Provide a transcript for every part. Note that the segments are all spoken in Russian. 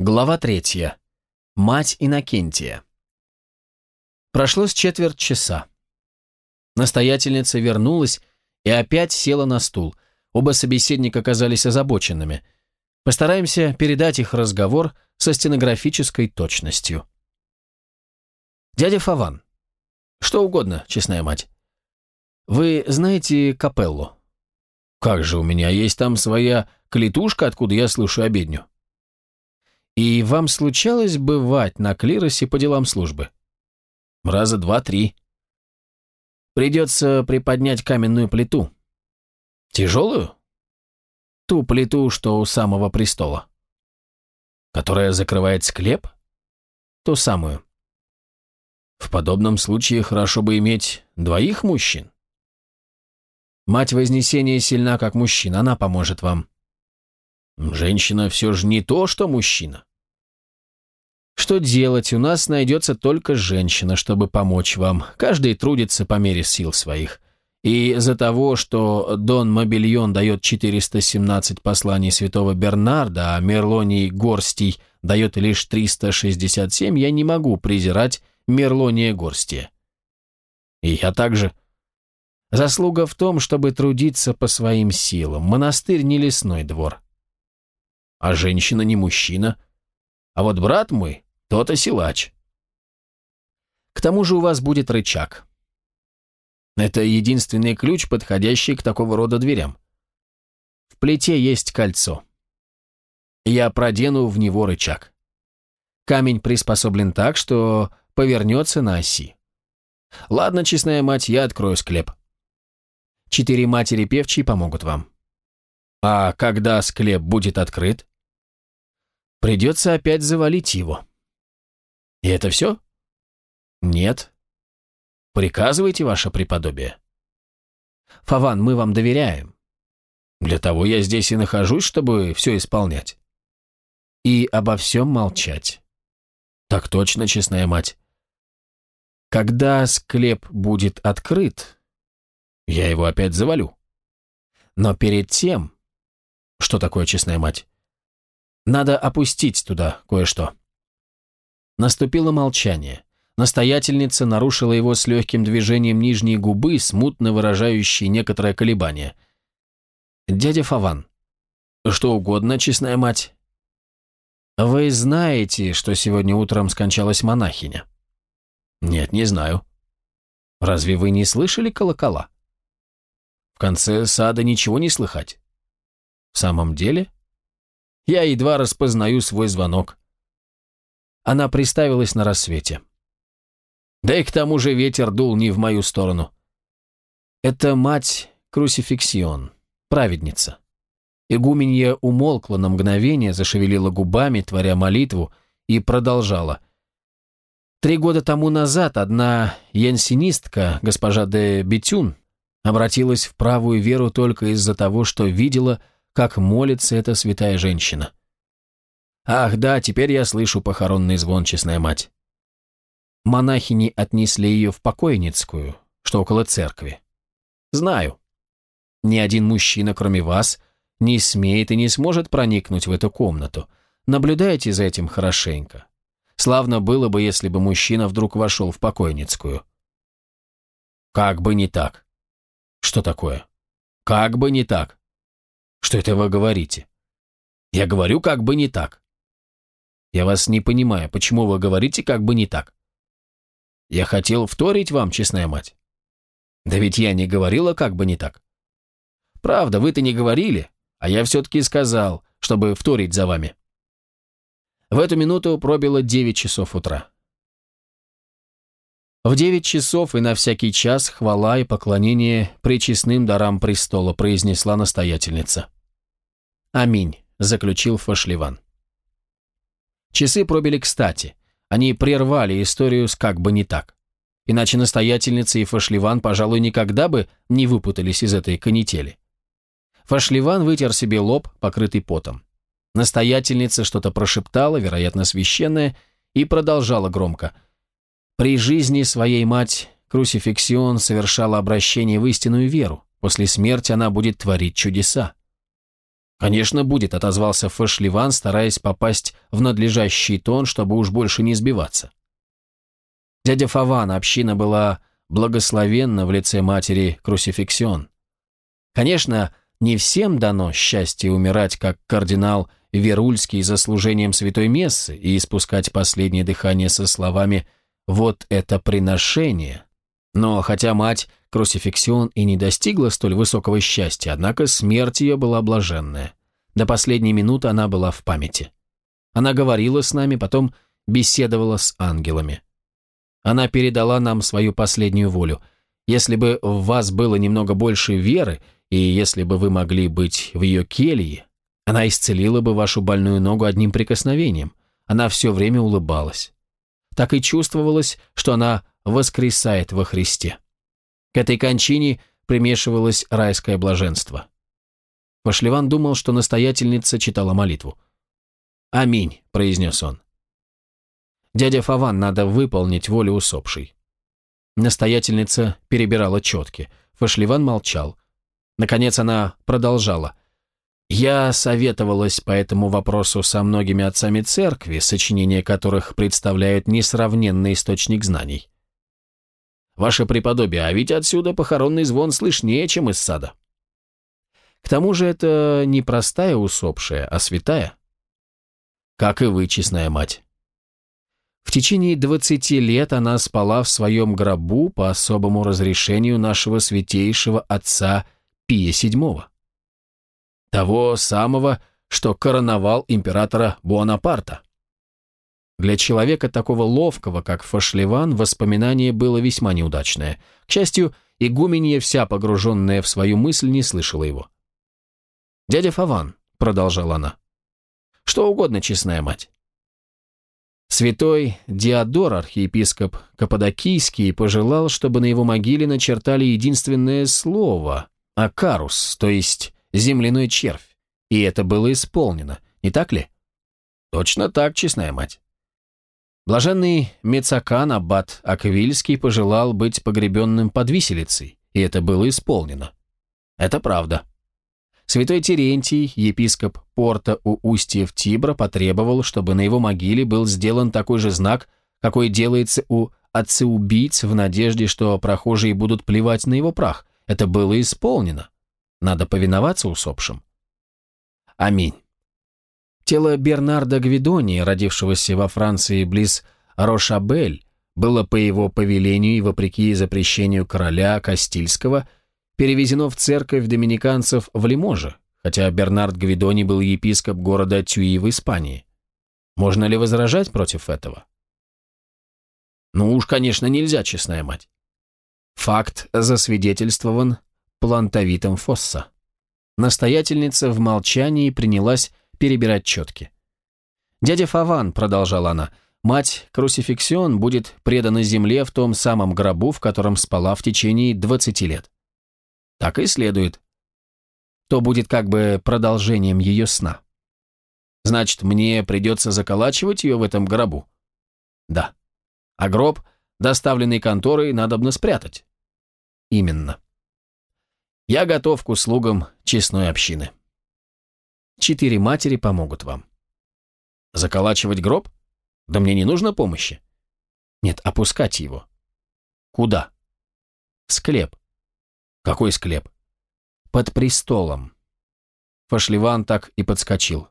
Глава третья. Мать Иннокентия. Прошло с четверть часа. Настоятельница вернулась и опять села на стул. Оба собеседника оказались озабоченными. Постараемся передать их разговор со стенографической точностью. Дядя Фаван. Что угодно, честная мать. Вы знаете капеллу? Как же, у меня есть там своя клетушка, откуда я слушаю обедню. И вам случалось бывать на клиросе по делам службы? Раза два-три. Придется приподнять каменную плиту. Тяжелую? Ту плиту, что у самого престола. Которая закрывает склеп? Ту самую. В подобном случае хорошо бы иметь двоих мужчин. Мать Вознесения сильна, как мужчина, она поможет вам. Женщина все же не то, что мужчина. Что делать? У нас найдется только женщина, чтобы помочь вам. Каждый трудится по мере сил своих. И из-за того, что Дон Мобильон дает 417 посланий святого Бернарда, а Мерлоний Горстий дает лишь 367, я не могу презирать Мерлония Горстия. И я также... Заслуга в том, чтобы трудиться по своим силам. Монастырь не лесной двор а женщина не мужчина. А вот брат мой, тот-то силач. К тому же у вас будет рычаг. Это единственный ключ, подходящий к такого рода дверям. В плите есть кольцо. Я продену в него рычаг. Камень приспособлен так, что повернется на оси. Ладно, честная мать, я открою склеп. Четыре матери певчие помогут вам. А когда склеп будет открыт? Придется опять завалить его. И это все? Нет. Приказывайте, ваше преподобие. Фаван, мы вам доверяем. Для того я здесь и нахожусь, чтобы все исполнять. И обо всем молчать. Так точно, честная мать. Когда склеп будет открыт, я его опять завалю. Но перед тем... Что такое, честная мать? Надо опустить туда кое-что». Наступило молчание. Настоятельница нарушила его с легким движением нижней губы, смутно выражающей некоторое колебание. «Дядя Фаван, что угодно, честная мать». «Вы знаете, что сегодня утром скончалась монахиня?» «Нет, не знаю». «Разве вы не слышали колокола?» «В конце сада ничего не слыхать». «В самом деле?» Я едва распознаю свой звонок. Она приставилась на рассвете. Да и к тому же ветер дул не в мою сторону. Это мать Крусификсион, праведница. Игуменья умолкла на мгновение, зашевелила губами, творя молитву, и продолжала. Три года тому назад одна янсинистка, госпожа де Бетюн, обратилась в правую веру только из-за того, что видела, как молится эта святая женщина. Ах, да, теперь я слышу похоронный звон, честная мать. Монахини отнесли ее в покойницкую, что около церкви. Знаю. Ни один мужчина, кроме вас, не смеет и не сможет проникнуть в эту комнату. Наблюдайте за этим хорошенько. Славно было бы, если бы мужчина вдруг вошел в покойницкую. Как бы не так. Что такое? Как бы не так. Что это вы говорите? Я говорю как бы не так. Я вас не понимаю, почему вы говорите как бы не так? Я хотел вторить вам, честная мать. Да ведь я не говорила как бы не так. Правда, вы-то не говорили, а я все-таки сказал, чтобы вторить за вами. В эту минуту пробило девять часов утра. В девять часов и на всякий час хвала и поклонение причестным дарам престола произнесла настоятельница. «Аминь», — заключил Фашливан. Часы пробили кстати. Они прервали историю с как бы не так. Иначе настоятельница и Фашливан, пожалуй, никогда бы не выпутались из этой канители. Фашливан вытер себе лоб, покрытый потом. Настоятельница что-то прошептала, вероятно, священное, и продолжала громко. При жизни своей мать Крусификсион совершала обращение в истинную веру. После смерти она будет творить чудеса. «Конечно, будет», — отозвался Фэшливан, стараясь попасть в надлежащий тон, чтобы уж больше не сбиваться. Дядя Фаван, община была благословенна в лице матери Крусификсион. Конечно, не всем дано счастье умирать, как кардинал Верульский за служением святой мессы и испускать последнее дыхание со словами «Вот это приношение». Но хотя мать Крусификсион и не достигла столь высокого счастья, однако смерть ее была блаженная. До последней минуты она была в памяти. Она говорила с нами, потом беседовала с ангелами. Она передала нам свою последнюю волю. Если бы в вас было немного больше веры, и если бы вы могли быть в ее келье, она исцелила бы вашу больную ногу одним прикосновением. Она все время улыбалась. Так и чувствовалось, что она воскресает во Христе. К этой кончине примешивалось райское блаженство. Пашливан думал, что настоятельница читала молитву. «Аминь», — произнес он. «Дядя Фаван, надо выполнить волю усопшей». Настоятельница перебирала четки. Фашливан молчал. Наконец она продолжала. Я советовалась по этому вопросу со многими отцами церкви, сочинения которых представляют несравненный источник знаний. Ваше преподобие, а ведь отсюда похоронный звон слышнее, чем из сада. К тому же это не простая усопшая, а святая. Как и вы, честная мать. В течение двадцати лет она спала в своем гробу по особому разрешению нашего святейшего отца Пия VII того самого, что короновал императора Буанапарта. Для человека такого ловкого, как Фашливан, воспоминание было весьма неудачное. К счастью, игуменья, вся погруженная в свою мысль, не слышала его. «Дядя Фаван», — продолжала она, — «что угодно, честная мать». Святой Диодор, архиепископ Каппадокийский, пожелал, чтобы на его могиле начертали единственное слово — «акарус», то есть земляной червь. И это было исполнено, не так ли? Точно так, честная мать. Блаженный Мецакан Аббат Аквильский пожелал быть погребенным под виселицей, и это было исполнено. Это правда. Святой Терентий, епископ порта у устьев Тибра, потребовал, чтобы на его могиле был сделан такой же знак, какой делается у отцеубийц в надежде, что прохожие будут плевать на его прах. Это было исполнено. Надо повиноваться усопшим. Аминь. Тело Бернарда Гвидони, родившегося во Франции близ Рошабель, было по его повелению и вопреки запрещению короля Кастильского перевезено в церковь доминиканцев в Лиможе, хотя Бернард Гвидони был епископ города Тюи в Испании. Можно ли возражать против этого? Ну уж, конечно, нельзя, честная мать. Факт засвидетельствован плантовитом Фосса. Настоятельница в молчании принялась перебирать четки. «Дядя Фаван», — продолжала она, — «мать Крусификсион будет предана земле в том самом гробу, в котором спала в течение двадцати лет». «Так и следует. То будет как бы продолжением ее сна». «Значит, мне придется заколачивать ее в этом гробу?» «Да. А гроб, доставленный конторой, надобно спрятать». «Именно». Я готов к услугам честной общины. Четыре матери помогут вам. Заколачивать гроб? Да мне не нужно помощи. Нет, опускать его. Куда? Склеп. Какой склеп? Под престолом. Фашливан так и подскочил.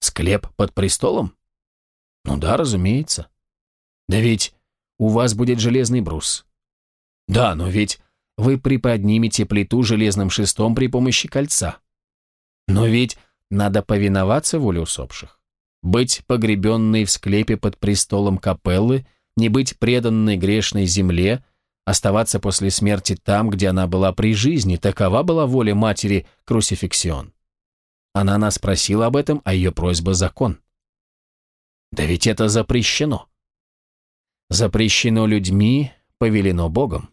Склеп под престолом? Ну да, разумеется. Да ведь у вас будет железный брус. Да, но ведь вы приподнимете плиту железным шестом при помощи кольца. Но ведь надо повиноваться воле усопших. Быть погребенной в склепе под престолом капеллы, не быть преданной грешной земле, оставаться после смерти там, где она была при жизни, такова была воля матери Крусификсион. Она нас просила об этом, а ее просьба – закон. Да ведь это запрещено. Запрещено людьми, повелено Богом.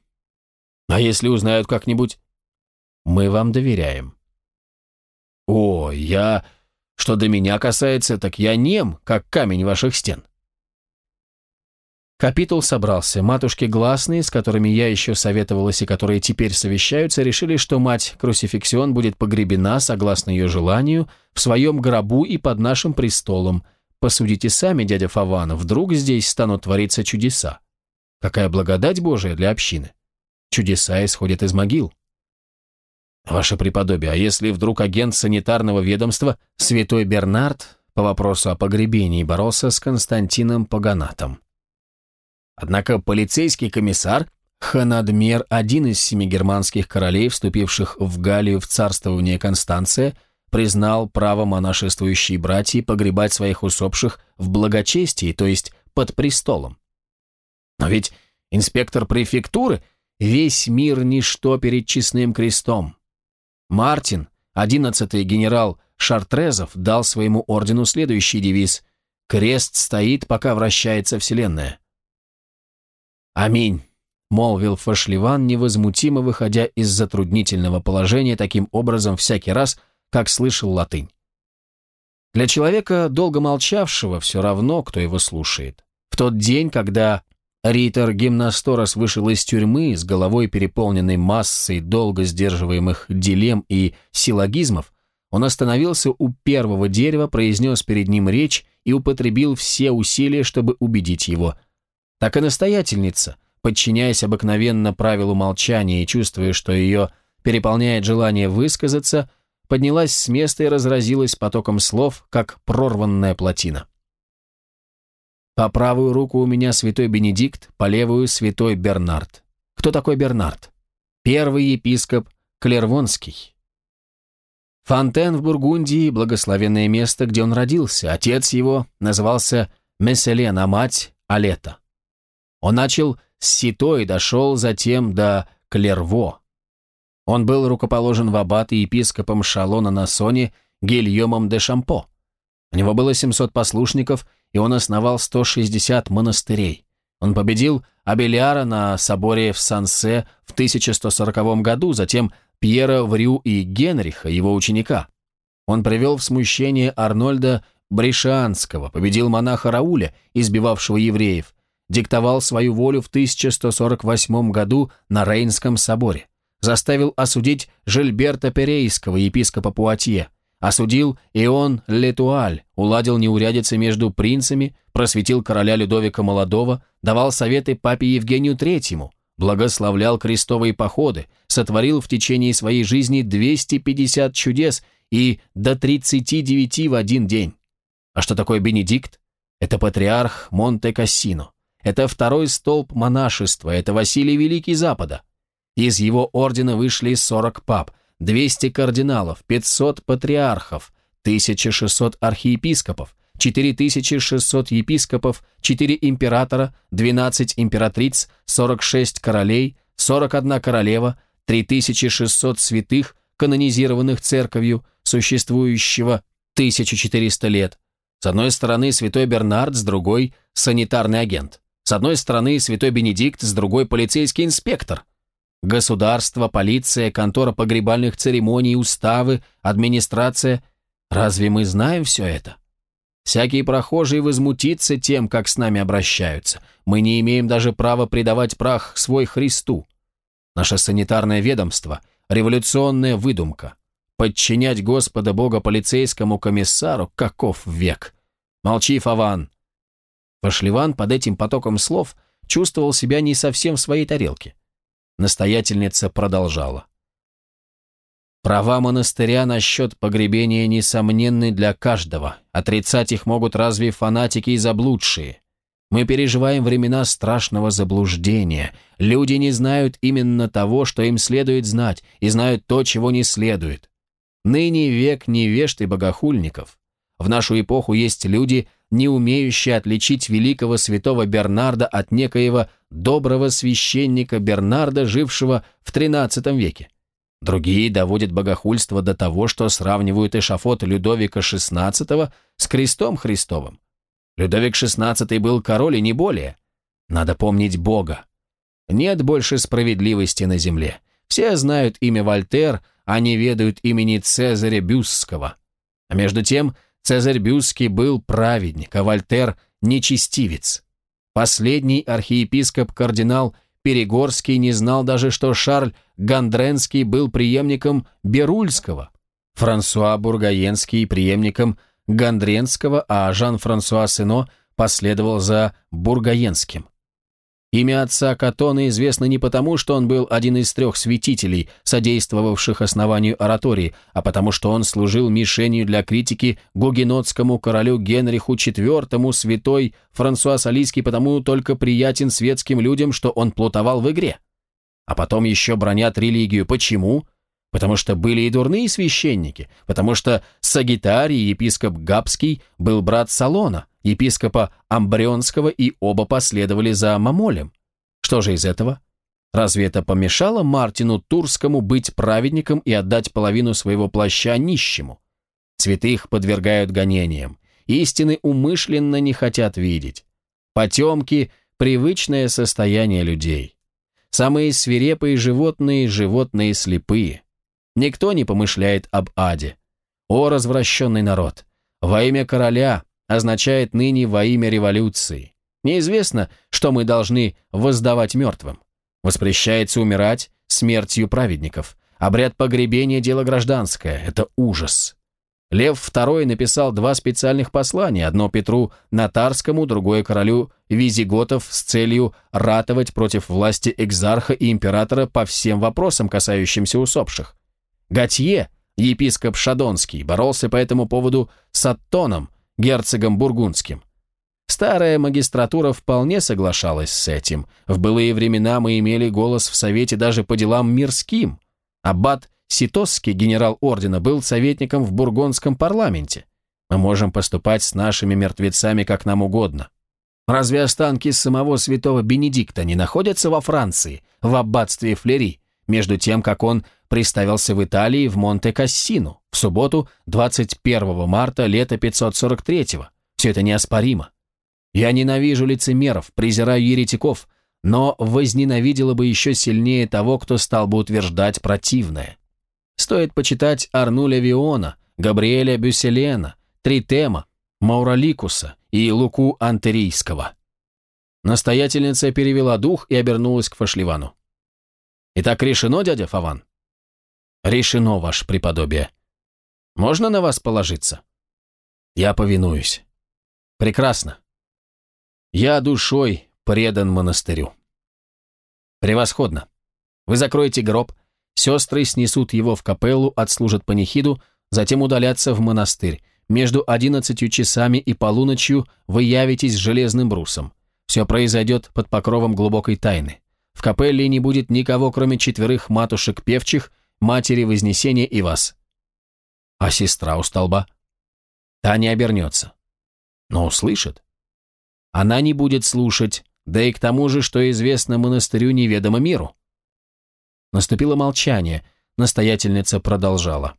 А если узнают как-нибудь? Мы вам доверяем. О, я... Что до меня касается, так я нем, как камень ваших стен. Капитул собрался. Матушки гласные, с которыми я еще советовалась и которые теперь совещаются, решили, что мать Крусификсион будет погребена, согласно ее желанию, в своем гробу и под нашим престолом. Посудите сами, дядя Фаван, вдруг здесь станут твориться чудеса. Какая благодать Божия для общины. Чудеса исходят из могил. Ваше преподобие, а если вдруг агент санитарного ведомства, святой Бернард, по вопросу о погребении боролся с Константином Паганатом? Однако полицейский комиссар Ханадмер, один из семи германских королей, вступивших в Галлию в царствование Констанция, признал право монашествующей братьи погребать своих усопших в благочестии, то есть под престолом. Но ведь инспектор префектуры – весь мир ничто перед честным крестом. Мартин, одиннадцатый генерал Шартрезов, дал своему ордену следующий девиз «Крест стоит, пока вращается Вселенная». «Аминь», — молвил Фашливан, невозмутимо выходя из затруднительного положения таким образом всякий раз, как слышал латынь. Для человека, долго молчавшего, все равно, кто его слушает. В тот день, когда Ритер Гимнасторос вышел из тюрьмы с головой переполненной массой долго сдерживаемых дилемм и силлогизмов, он остановился у первого дерева, произнес перед ним речь и употребил все усилия, чтобы убедить его – так и настоятельница, подчиняясь обыкновенно правилу молчания и чувствуя, что ее переполняет желание высказаться, поднялась с места и разразилась потоком слов, как прорванная плотина. По правую руку у меня святой Бенедикт, по левую святой Бернард. Кто такой Бернард? Первый епископ Клервонский. Фонтен в Бургундии – благословенное место, где он родился. Отец его назывался Месселен, а мать – Алета. Он начал с Сито и дошел затем до Клерво. Он был рукоположен в аббаты епископом Шалона на Соне Гильомом де Шампо. У него было 700 послушников, и он основал 160 монастырей. Он победил Абелиара на соборе в Сансе в 1140 году, затем Пьера Врю и Генриха, его ученика. Он привел в смущение Арнольда Бришанского, победил монаха Рауля, избивавшего евреев, диктовал свою волю в 1148 году на Рейнском соборе, заставил осудить Жильберта Перейского, епископа Пуатье, осудил Ион Летуаль, уладил неурядицы между принцами, просветил короля Людовика Молодого, давал советы папе Евгению Третьему, благословлял крестовые походы, сотворил в течение своей жизни 250 чудес и до 39 в один день. А что такое Бенедикт? Это патриарх Монте-Кассино. Это второй столб монашества, это Василий Великий Запада. Из его ордена вышли 40 пап, 200 кардиналов, 500 патриархов, 1600 архиепископов, 4600 епископов, 4 императора, 12 императриц, 46 королей, 41 королева, 3600 святых, канонизированных церковью, существующего 1400 лет. С одной стороны святой Бернард, с другой – санитарный агент. С одной стороны святой Бенедикт, с другой полицейский инспектор. Государство, полиция, контора погребальных церемоний, уставы, администрация. Разве мы знаем все это? Всякие прохожие возмутятся тем, как с нами обращаются. Мы не имеем даже права предавать прах свой Христу. Наше санитарное ведомство – революционная выдумка. Подчинять Господа Бога полицейскому комиссару – каков век? Молчи, Фаван, Пашливан под этим потоком слов чувствовал себя не совсем в своей тарелке. Настоятельница продолжала. Права монастыря насчет погребения несомненны для каждого. Отрицать их могут разве фанатики и заблудшие. Мы переживаем времена страшного заблуждения. Люди не знают именно того, что им следует знать, и знают то, чего не следует. Ныне век невежд и богохульников. В нашу эпоху есть люди, не умеющие отличить великого святого Бернарда от некоего доброго священника Бернарда, жившего в XIII веке. Другие доводят богохульство до того, что сравнивают эшафот Людовика XVI с крестом Христовым. Людовик XVI был король и не более. Надо помнить Бога. Нет больше справедливости на земле. Все знают имя Вольтер, а не ведают имени Цезаря Бюсского. А между тем Цезарь Бюский был праведник, а Вольтер – нечестивец. Последний архиепископ-кардинал Перегорский не знал даже, что Шарль Гандренский был преемником Берульского, Франсуа Бургаенский преемником Гандренского, а Жан-Франсуа Сыно последовал за Бургаенским. Имя отца Катона известно не потому, что он был один из трех святителей, содействовавших основанию оратории, а потому что он служил мишенью для критики гугенотскому королю Генриху IV, святой Франсуа Салийский потому только приятен светским людям, что он плутовал в игре. А потом еще бронят религию. Почему? Потому что были и дурные священники, потому что Сагитарий, епископ Габский, был брат Салона, епископа Амбрионского, и оба последовали за Мамолем. Что же из этого? Разве это помешало Мартину Турскому быть праведником и отдать половину своего плаща нищему? Святых подвергают гонениям. Истины умышленно не хотят видеть. Потемки – привычное состояние людей. Самые свирепые животные – животные слепые. Никто не помышляет об аде. О, развращенный народ! Во имя короля означает ныне во имя революции. Неизвестно, что мы должны воздавать мертвым. Воспрещается умирать смертью праведников. Обряд погребения – дело гражданское. Это ужас. Лев II написал два специальных послания, одно Петру Натарскому, другое королю Визиготов с целью ратовать против власти экзарха и императора по всем вопросам, касающимся усопших. Готье, епископ Шадонский, боролся по этому поводу с Аттоном, герцогом Бургундским. Старая магистратура вполне соглашалась с этим. В былые времена мы имели голос в Совете даже по делам мирским. Аббат Ситосский, генерал ордена, был советником в бургундском парламенте. Мы можем поступать с нашими мертвецами как нам угодно. Разве останки самого святого Бенедикта не находятся во Франции, в аббатстве Флери, между тем, как он приставился в Италии в Монте-Кассину в субботу 21 марта лета 543-го. Все это неоспоримо. Я ненавижу лицемеров, презираю еретиков, но возненавидела бы еще сильнее того, кто стал бы утверждать противное. Стоит почитать Арнуля Виона, Габриэля Бюселена, Тритема, Маураликуса и Луку Антерийского. Настоятельница перевела дух и обернулась к Фашливану. «Итак, решено, дядя Фаван?» «Решено, ваше преподобие. Можно на вас положиться?» «Я повинуюсь». «Прекрасно. Я душой предан монастырю». «Превосходно. Вы закроете гроб, сестры снесут его в капеллу, отслужат панихиду, затем удалятся в монастырь. Между одиннадцатью часами и полуночью вы явитесь с железным брусом. Все произойдет под покровом глубокой тайны. В капелле не будет никого, кроме четверых матушек певчих, матери Вознесения и вас. А сестра у столба? Та не обернется. Но услышит. Она не будет слушать, да и к тому же, что известно монастырю неведомо миру. Наступило молчание, настоятельница продолжала.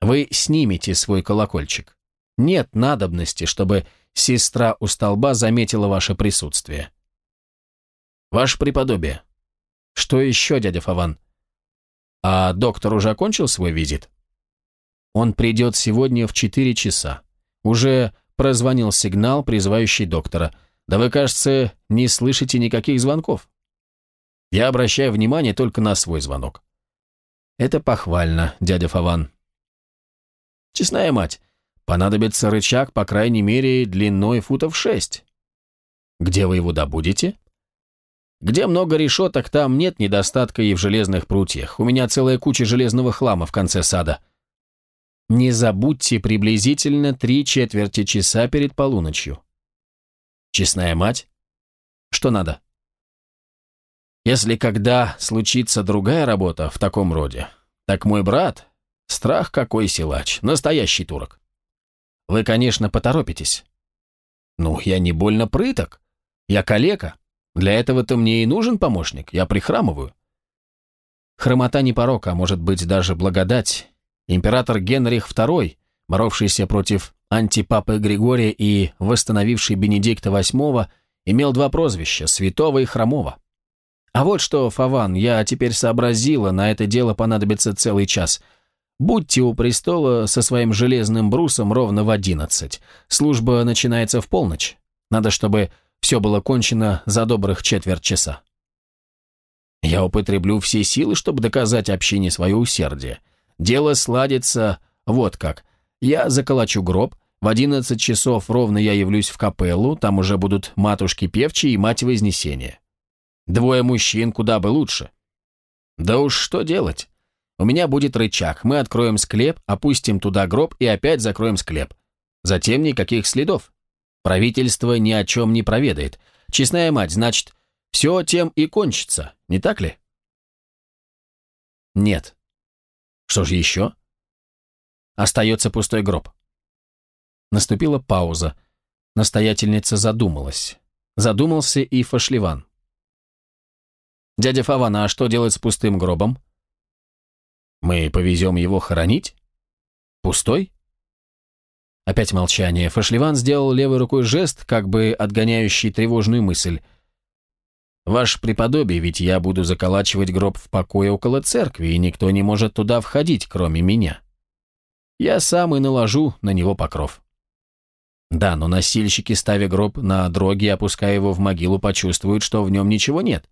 Вы снимете свой колокольчик. Нет надобности, чтобы сестра у столба заметила ваше присутствие. Ваше преподобие. Что еще, дядя Фаван? А доктор уже окончил свой визит? Он придет сегодня в четыре часа. Уже прозвонил сигнал, призывающий доктора. Да вы, кажется, не слышите никаких звонков. Я обращаю внимание только на свой звонок. Это похвально, дядя Фаван. Честная мать, понадобится рычаг, по крайней мере, длиной футов шесть. Где вы его добудете? Где много решеток, там нет недостатка и в железных прутьях. У меня целая куча железного хлама в конце сада. Не забудьте приблизительно три четверти часа перед полуночью. Честная мать? Что надо? Если когда случится другая работа в таком роде, так мой брат, страх какой силач, настоящий турок. Вы, конечно, поторопитесь. Ну, я не больно прыток. Я калека. Для этого-то мне и нужен помощник, я прихрамываю. Хромота не порок, а может быть даже благодать. Император Генрих II, боровшийся против антипапы Григория и восстановивший Бенедикта VIII, имел два прозвища – Святого и Хромого. А вот что, Фаван, я теперь сообразила, на это дело понадобится целый час. Будьте у престола со своим железным брусом ровно в одиннадцать. Служба начинается в полночь. Надо, чтобы Все было кончено за добрых четверть часа. Я употреблю все силы, чтобы доказать общине свое усердие. Дело сладится вот как. Я заколочу гроб, в одиннадцать часов ровно я явлюсь в капеллу, там уже будут матушки певчие и мать Вознесения. Двое мужчин куда бы лучше. Да уж что делать? У меня будет рычаг, мы откроем склеп, опустим туда гроб и опять закроем склеп. Затем никаких следов. Правительство ни о чем не проведает. Честная мать, значит, все тем и кончится, не так ли? Нет. Что же еще? Остается пустой гроб. Наступила пауза. Настоятельница задумалась. Задумался и Фашливан. «Дядя Фавана, а что делать с пустым гробом?» «Мы повезем его хоронить? Пустой?» Опять молчание. Фашливан сделал левой рукой жест, как бы отгоняющий тревожную мысль. «Ваше преподобие, ведь я буду заколачивать гроб в покое около церкви, и никто не может туда входить, кроме меня. Я сам и наложу на него покров». Да, но носильщики, ставя гроб на дроги опуская его в могилу, почувствуют, что в нем ничего нет.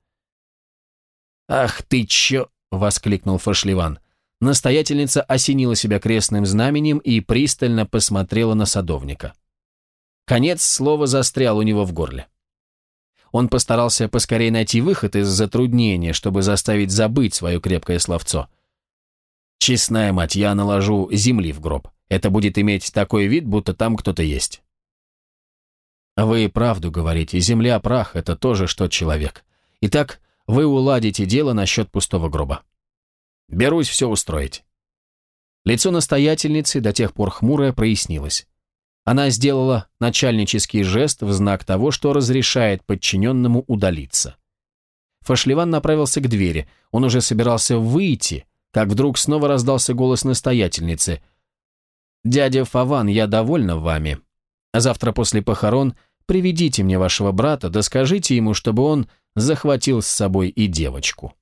«Ах ты чё!» — воскликнул Фашливан. Настоятельница осенила себя крестным знаменем и пристально посмотрела на садовника. Конец слова застрял у него в горле. Он постарался поскорее найти выход из затруднения, чтобы заставить забыть свое крепкое словцо. «Честная мать, я наложу земли в гроб. Это будет иметь такой вид, будто там кто-то есть». «Вы правду говорите. Земля, прах — это тоже что человек. Итак, вы уладите дело насчет пустого гроба. Берусь все устроить». Лицо настоятельницы до тех пор хмурое прояснилось. Она сделала начальнический жест в знак того, что разрешает подчиненному удалиться. Фашливан направился к двери. Он уже собирался выйти, как вдруг снова раздался голос настоятельницы. «Дядя Фаван, я довольна вами. Завтра после похорон приведите мне вашего брата, да скажите ему, чтобы он захватил с собой и девочку.